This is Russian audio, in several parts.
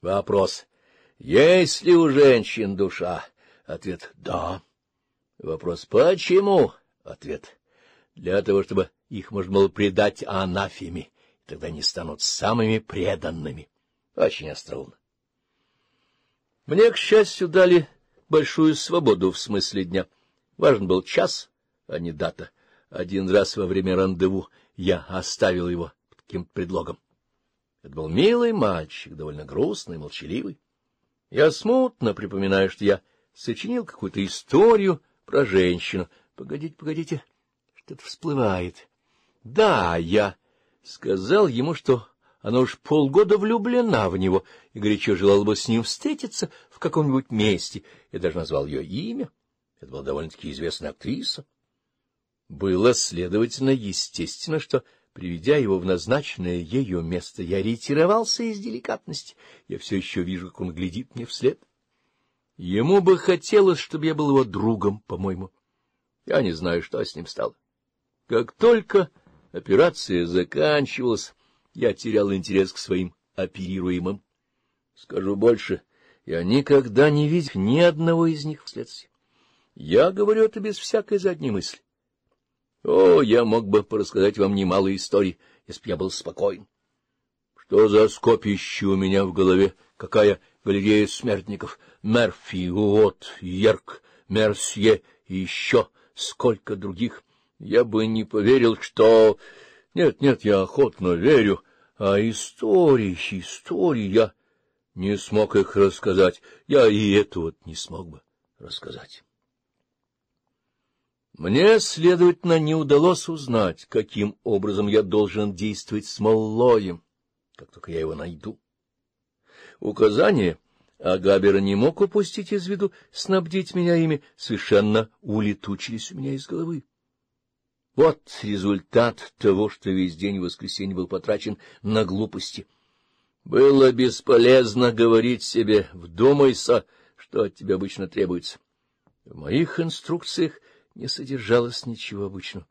Вопрос. Есть ли у женщин душа? Ответ. Да. Вопрос. Почему? Ответ. Для того, чтобы их можно было предать анафеме, тогда они станут самыми преданными. Очень остроумно. Мне, к счастью, дали большую свободу в смысле дня. Важен был час, а не дата. Один раз во время рандеву я оставил его под каким-то предлогом. Это был милый мальчик, довольно грустный, молчаливый. Я смутно припоминаю, что я сочинил какую-то историю про женщину. Погодите, погодите, что-то всплывает. Да, я сказал ему, что она уж полгода влюблена в него и горячо желала бы с ним встретиться в каком-нибудь месте. Я даже назвал ее имя. Это была довольно-таки известная актриса. Было, следовательно, естественно, что Приведя его в назначенное ее место, я ретировался из деликатности. Я все еще вижу, как он глядит мне вслед. Ему бы хотелось, чтобы я был его другом, по-моему. Я не знаю, что с ним стало. Как только операция заканчивалась, я терял интерес к своим оперируемым. Скажу больше, я никогда не видел ни одного из них вследствие. Я говорю это без всякой задней мысли. О, я мог бы порассказать вам немало историй, если бы я был спокоен. Что за скопище у меня в голове? Какая галерея смертников? Мерфи, Уот, Ерк, Мерсье и еще сколько других. Я бы не поверил, что... Нет, нет, я охотно верю. А истории, истории я не смог их рассказать. Я и эту вот не смог бы рассказать. Мне, следовательно, не удалось узнать, каким образом я должен действовать с Маллоем, как только я его найду. Указание Агабера не мог упустить из виду, снабдить меня ими совершенно улетучились у меня из головы. Вот результат того, что весь день в воскресенье был потрачен на глупости. Было бесполезно говорить себе «вдумайся», что от тебя обычно требуется. В моих инструкциях — не содержалось ничего обычного.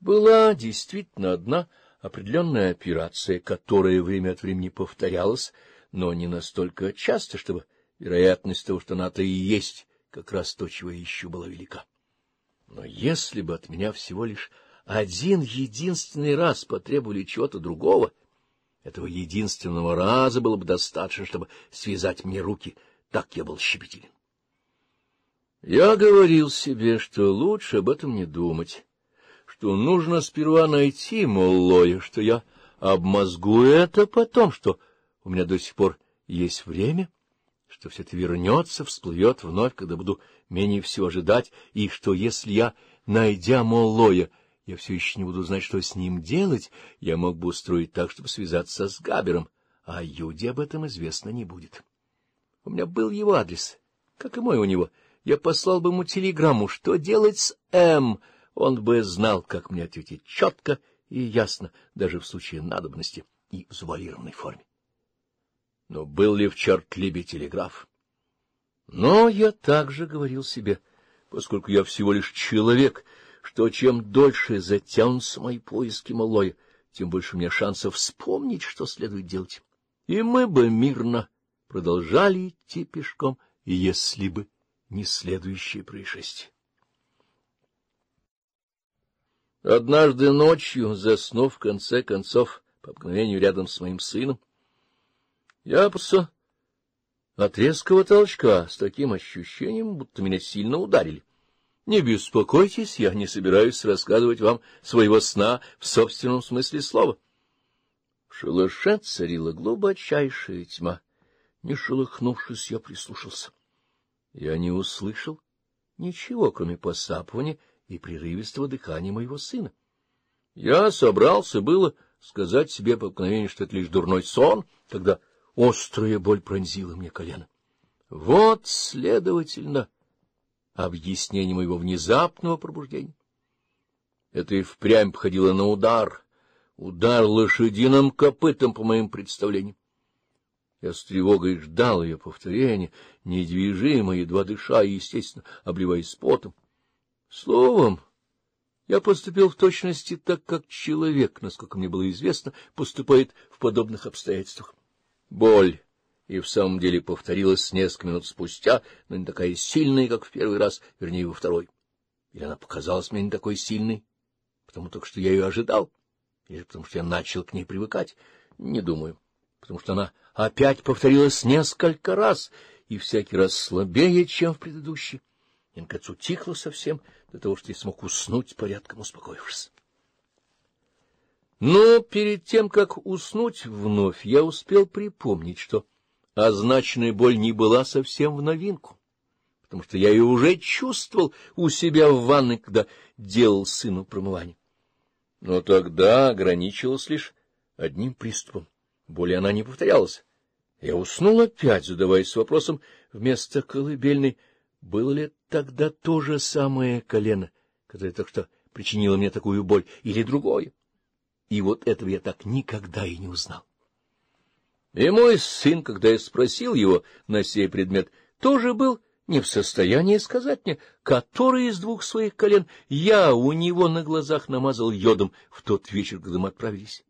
Была действительно одна определенная операция, которая время от времени повторялась, но не настолько часто, чтобы вероятность того, что она-то и есть, как раз то, чего я ищу, была велика. Но если бы от меня всего лишь один единственный раз потребовали чего-то другого, этого единственного раза было бы достаточно, чтобы связать мне руки, так я был щепетилен. Я говорил себе, что лучше об этом не думать, что нужно сперва найти Моллоя, что я обмозгую это потом, что у меня до сих пор есть время, что все это вернется, всплывет вновь, когда буду менее всего ожидать, и что если я, найдя Моллоя, я все еще не буду знать, что с ним делать, я мог бы устроить так, чтобы связаться с Габером, а Юде об этом известно не будет. У меня был его адрес, как и мой у него — я послал бы ему телеграмму, что делать с М. Он бы знал, как мне ответить четко и ясно, даже в случае надобности и в завуалированной форме. Но был ли в черт либе телеграф? Но я также говорил себе, поскольку я всего лишь человек, что чем дольше затянутся мои поиски малое, тем больше у меня шансов вспомнить, что следует делать. И мы бы мирно продолжали идти пешком, если бы не следующие происшествия. Однажды ночью, заснув в конце концов, по обыкновению рядом с моим сыном, я просто от резкого толчка с таким ощущением, будто меня сильно ударили. Не беспокойтесь, я не собираюсь рассказывать вам своего сна в собственном смысле слова. В шалаше царила глубочайшая тьма. Не шелохнувшись, я прислушался. Я не услышал ничего, кроме посапывания и прерывистого дыхания моего сына. Я собрался было сказать себе по обыкновению, что это лишь дурной сон, когда острая боль пронзила мне колено. Вот, следовательно, объяснение моего внезапного пробуждения. Это и впрямь походило на удар, удар лошадиным копытом, по моим представлениям. Я с тревогой ждал ее повторения, недвижимо, едва дыша и, естественно, обливаясь потом. Словом, я поступил в точности так, как человек, насколько мне было известно, поступает в подобных обстоятельствах. Боль и в самом деле повторилась несколько минут спустя, но не такая сильная, как в первый раз, вернее, во второй. Или она показалась мне не такой сильной, потому только что я ее ожидал, или потому что я начал к ней привыкать, не думаю потому что она опять повторилась несколько раз и всякий раз слабее, чем в предыдущей, и, тихло совсем до того, что я смог уснуть, порядком успокоившись. Но перед тем, как уснуть вновь, я успел припомнить, что означенная боль не была совсем в новинку, потому что я ее уже чувствовал у себя в ванной, когда делал сыну промывание. Но тогда ограничилось лишь одним приступом. Более она не повторялась. Я уснул опять, задаваясь вопросом вместо колыбельной, было ли тогда то же самое колено, которое так что причинило мне такую боль, или другое. И вот этого я так никогда и не узнал. И мой сын, когда я спросил его на сей предмет, тоже был не в состоянии сказать мне, который из двух своих колен я у него на глазах намазал йодом в тот вечер, когда мы отправились.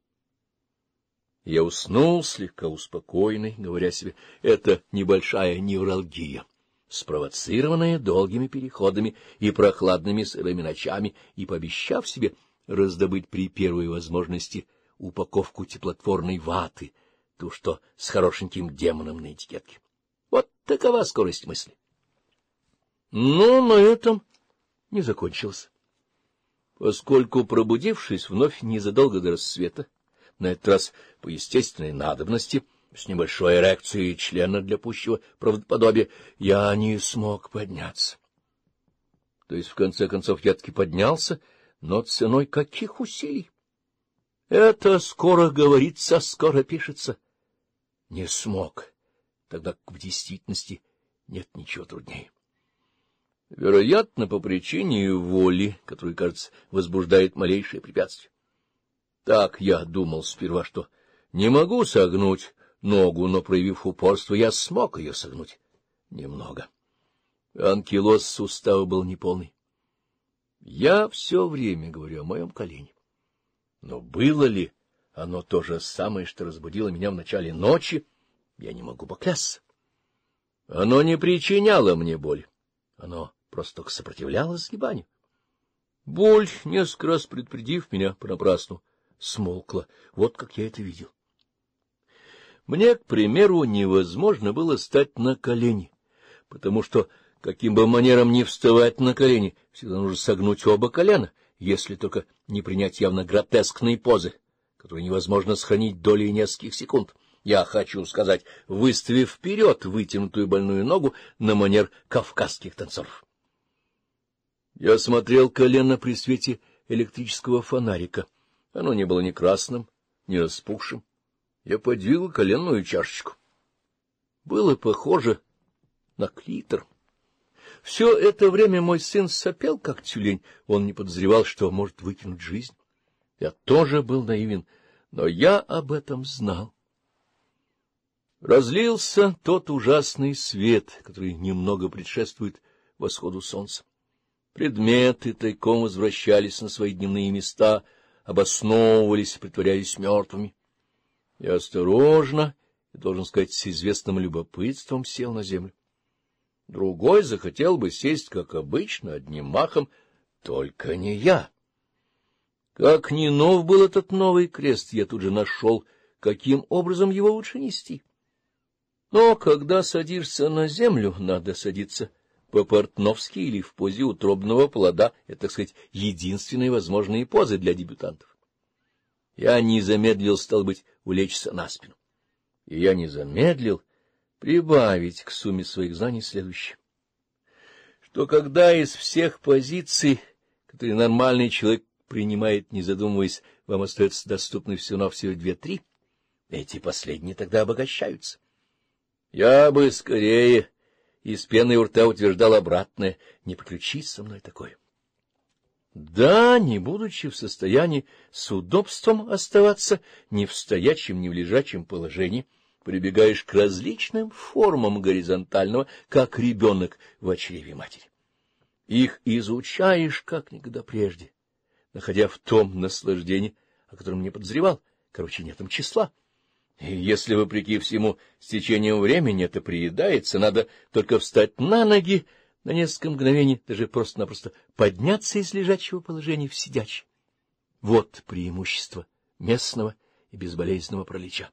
Я уснул, слегка успокоенный, говоря себе, это небольшая невралгия, спровоцированная долгими переходами и прохладными сырыми ночами, и пообещав себе раздобыть при первой возможности упаковку теплотворной ваты, ту, что с хорошеньким демоном на этикетке. Вот такова скорость мысли. Ну, на этом не закончился. Поскольку, пробудившись вновь незадолго до рассвета, на этот раз по естественной надобности, с небольшой эрекцией члена для пущего правдоподобия, я не смог подняться. То есть, в конце концов, я таки поднялся, но ценой каких усилий? Это скоро говорится, скоро пишется. Не смог, тогда в действительности нет ничего труднее. Вероятно, по причине воли, которая, кажется, возбуждает малейшее препятствие. Так я думал сперва, что не могу согнуть ногу, но, проявив упорство, я смог ее согнуть. Немного. Анкилоз сустава был неполный. Я все время говорю о моем колене. Но было ли оно то же самое, что разбудило меня в начале ночи, я не могу поклясться. Оно не причиняло мне боль. Оно просто сопротивлялось сгибанию. Боль, несколько раз предупредив меня понапрасну, — смолкла. Вот как я это видел. Мне, к примеру, невозможно было стать на колени, потому что, каким бы манером ни вставать на колени, всегда нужно согнуть оба колена, если только не принять явно гротескные позы, которые невозможно сохранить долей нескольких секунд. Я хочу сказать, выставив вперед вытянутую больную ногу на манер кавказских танцоров. Я смотрел колено при свете электрического фонарика — оно не было ни красным, ни распухшим. Я подвигал коленную чашечку. Было похоже на клитор. Все это время мой сын сопел, как тюлень. Он не подозревал, что может выкинуть жизнь. Я тоже был наивен, но я об этом знал. Разлился тот ужасный свет, который немного предшествует восходу солнца. Предметы тайком возвращались на свои дневные места — обосновывались, притворялись мертвыми. Я осторожно и, должен сказать, с известным любопытством сел на землю. Другой захотел бы сесть, как обычно, одним махом, только не я. Как ни нов был этот новый крест, я тут же нашел, каким образом его лучше нести. Но когда садишься на землю, надо садиться по-портновски или в позе утробного плода — это, так сказать, единственные возможные позы для дебютантов. Я не замедлил, стал быть, улечься на спину. И я не замедлил прибавить к сумме своих знаний следующее. Что когда из всех позиций, которые нормальный человек принимает, не задумываясь, вам остается доступны все-навсего две-три, эти последние тогда обогащаются. Я бы скорее и с пеной у рта утверждал обратное. Не приключись со мной такое. Да, не будучи в состоянии с удобством оставаться ни в стоячем, ни в лежачем положении, прибегаешь к различным формам горизонтального, как ребенок в очреве матери. Их изучаешь как никогда прежде, находя в том наслаждении, о котором не подозревал, короче, нетом числа. И если, вопреки всему, с течением времени это приедается, надо только встать на ноги на несколько мгновений, даже просто-напросто подняться из лежачего положения в сидячее. Вот преимущество местного и безболезненного пролеча.